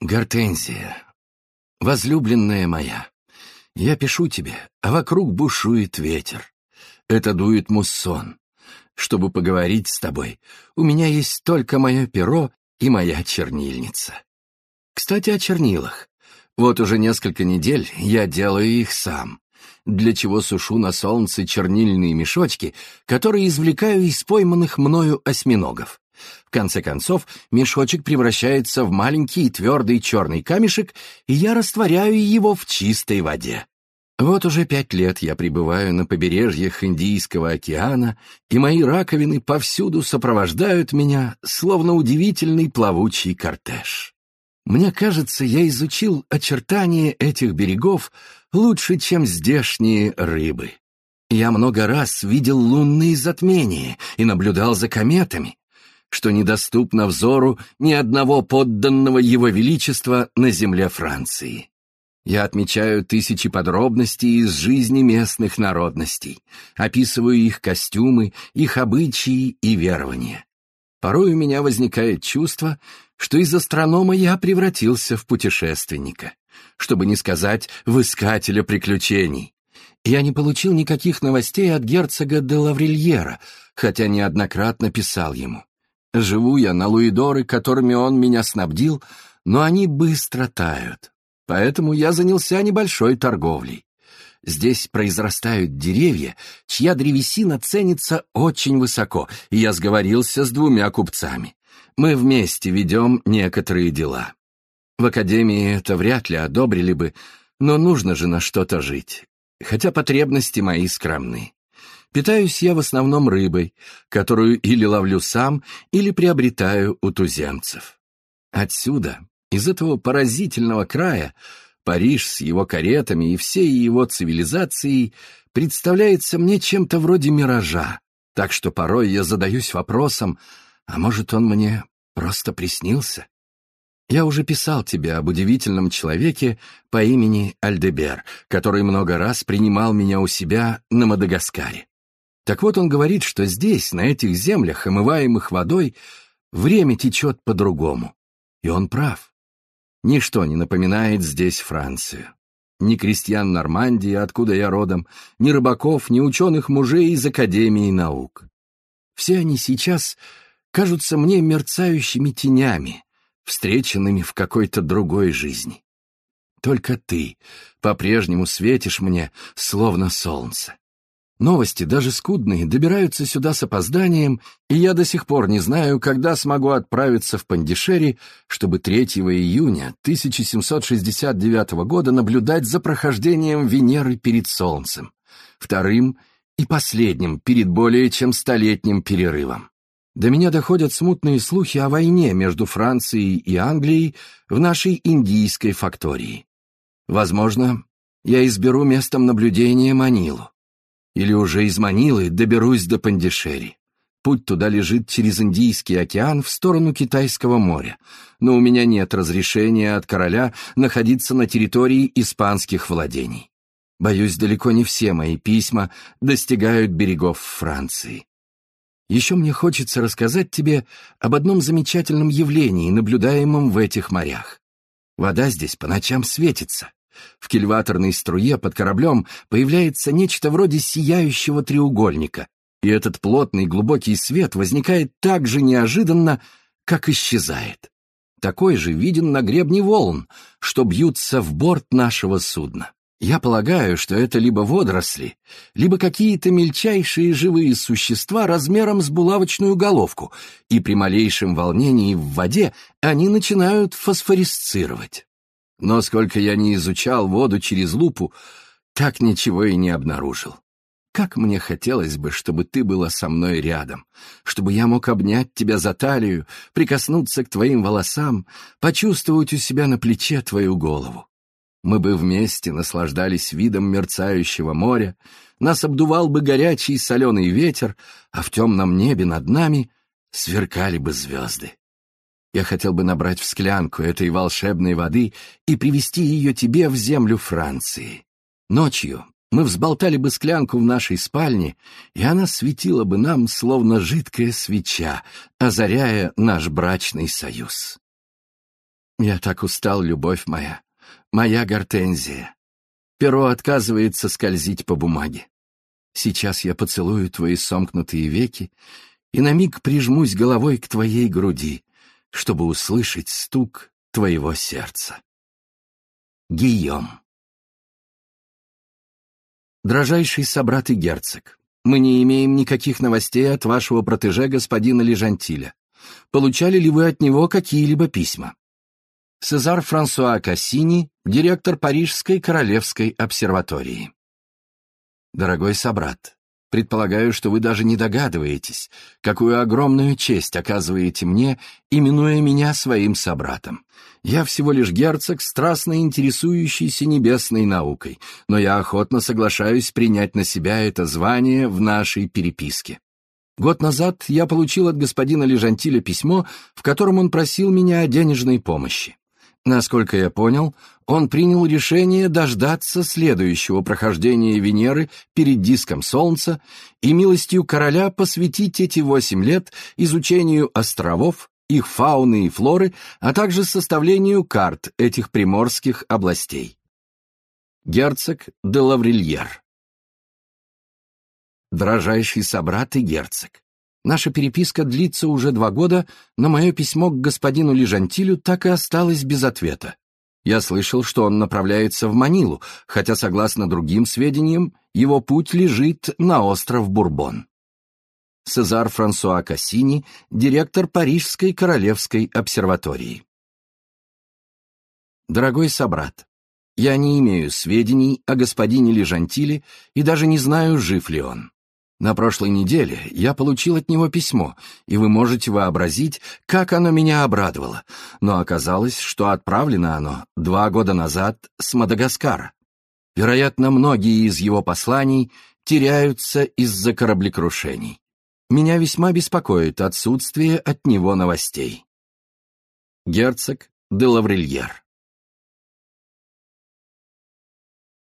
Гортензия, возлюбленная моя, я пишу тебе, а вокруг бушует ветер. Это дует муссон. Чтобы поговорить с тобой, у меня есть только мое перо и моя чернильница. Кстати, о чернилах. Вот уже несколько недель я делаю их сам, для чего сушу на солнце чернильные мешочки, которые извлекаю из пойманных мною осьминогов. В конце концов, мешочек превращается в маленький и твердый черный камешек, и я растворяю его в чистой воде. Вот уже пять лет я пребываю на побережьях Индийского океана, и мои раковины повсюду сопровождают меня, словно удивительный плавучий кортеж. Мне кажется, я изучил очертания этих берегов лучше, чем здешние рыбы. Я много раз видел лунные затмения и наблюдал за кометами, что недоступно взору ни одного подданного его величества на земле Франции. Я отмечаю тысячи подробностей из жизни местных народностей, описываю их костюмы, их обычаи и верования. Порой у меня возникает чувство, что из астронома я превратился в путешественника, чтобы не сказать в искателя приключений. Я не получил никаких новостей от герцога де Лаврильера, хотя неоднократно писал ему. Живу я на луидоры, которыми он меня снабдил, но они быстро тают. Поэтому я занялся небольшой торговлей. Здесь произрастают деревья, чья древесина ценится очень высоко, и я сговорился с двумя купцами. Мы вместе ведем некоторые дела. В академии это вряд ли одобрили бы, но нужно же на что-то жить, хотя потребности мои скромны. Питаюсь я в основном рыбой, которую или ловлю сам, или приобретаю у туземцев. Отсюда, из этого поразительного края, Париж с его каретами и всей его цивилизацией представляется мне чем-то вроде миража, так что порой я задаюсь вопросом, а может, он мне просто приснился? Я уже писал тебе об удивительном человеке по имени Альдебер, который много раз принимал меня у себя на Мадагаскаре. Так вот он говорит, что здесь, на этих землях, омываемых водой, время течет по-другому. И он прав. Ничто не напоминает здесь Францию. Ни крестьян Нормандии, откуда я родом, ни рыбаков, ни ученых мужей из Академии наук. Все они сейчас кажутся мне мерцающими тенями, встреченными в какой-то другой жизни. Только ты по-прежнему светишь мне, словно солнце. Новости, даже скудные, добираются сюда с опозданием, и я до сих пор не знаю, когда смогу отправиться в Пандишери, чтобы 3 июня 1769 года наблюдать за прохождением Венеры перед Солнцем, вторым и последним перед более чем столетним перерывом. До меня доходят смутные слухи о войне между Францией и Англией в нашей индийской фактории. Возможно, я изберу местом наблюдения Манилу. Или уже из Манилы доберусь до Пандишери. Путь туда лежит через Индийский океан в сторону Китайского моря, но у меня нет разрешения от короля находиться на территории испанских владений. Боюсь, далеко не все мои письма достигают берегов Франции. Еще мне хочется рассказать тебе об одном замечательном явлении, наблюдаемом в этих морях. Вода здесь по ночам светится. В кильваторной струе под кораблем появляется нечто вроде сияющего треугольника, и этот плотный глубокий свет возникает так же неожиданно, как исчезает. Такой же виден на гребне волн, что бьются в борт нашего судна. Я полагаю, что это либо водоросли, либо какие-то мельчайшие живые существа размером с булавочную головку, и при малейшем волнении в воде они начинают фосфорисцировать. Но сколько я не изучал воду через лупу, так ничего и не обнаружил. Как мне хотелось бы, чтобы ты была со мной рядом, чтобы я мог обнять тебя за талию, прикоснуться к твоим волосам, почувствовать у себя на плече твою голову. Мы бы вместе наслаждались видом мерцающего моря, нас обдувал бы горячий соленый ветер, а в темном небе над нами сверкали бы звезды. Я хотел бы набрать в склянку этой волшебной воды и привести ее тебе в землю Франции. Ночью мы взболтали бы склянку в нашей спальне, и она светила бы нам, словно жидкая свеча, озаряя наш брачный союз. Я так устал, любовь моя, моя гортензия. Перо отказывается скользить по бумаге. Сейчас я поцелую твои сомкнутые веки и на миг прижмусь головой к твоей груди, чтобы услышать стук твоего сердца. Гийом. Дрожайший собрат и герцог, мы не имеем никаких новостей от вашего протеже господина Лежантиля. Получали ли вы от него какие-либо письма? Сезар Франсуа Кассини, директор Парижской Королевской обсерватории. Дорогой собрат, предполагаю, что вы даже не догадываетесь, какую огромную честь оказываете мне, именуя меня своим собратом. Я всего лишь герцог, страстно интересующийся небесной наукой, но я охотно соглашаюсь принять на себя это звание в нашей переписке. Год назад я получил от господина Лежантиля письмо, в котором он просил меня о денежной помощи. Насколько я понял, он принял решение дождаться следующего прохождения Венеры перед диском Солнца и милостью короля посвятить эти восемь лет изучению островов, их фауны и флоры, а также составлению карт этих приморских областей. Герцог де Лаврильер Дрожайший собрат и герцог, Наша переписка длится уже два года, но мое письмо к господину Лежантилю так и осталось без ответа. Я слышал, что он направляется в Манилу, хотя, согласно другим сведениям, его путь лежит на остров Бурбон. Сезар Франсуа Кассини, директор Парижской Королевской обсерватории. Дорогой собрат, я не имею сведений о господине Лежантиле и даже не знаю, жив ли он. На прошлой неделе я получил от него письмо, и вы можете вообразить, как оно меня обрадовало, но оказалось, что отправлено оно два года назад с Мадагаскара. Вероятно, многие из его посланий теряются из-за кораблекрушений. Меня весьма беспокоит отсутствие от него новостей. Герцог де Лаврильер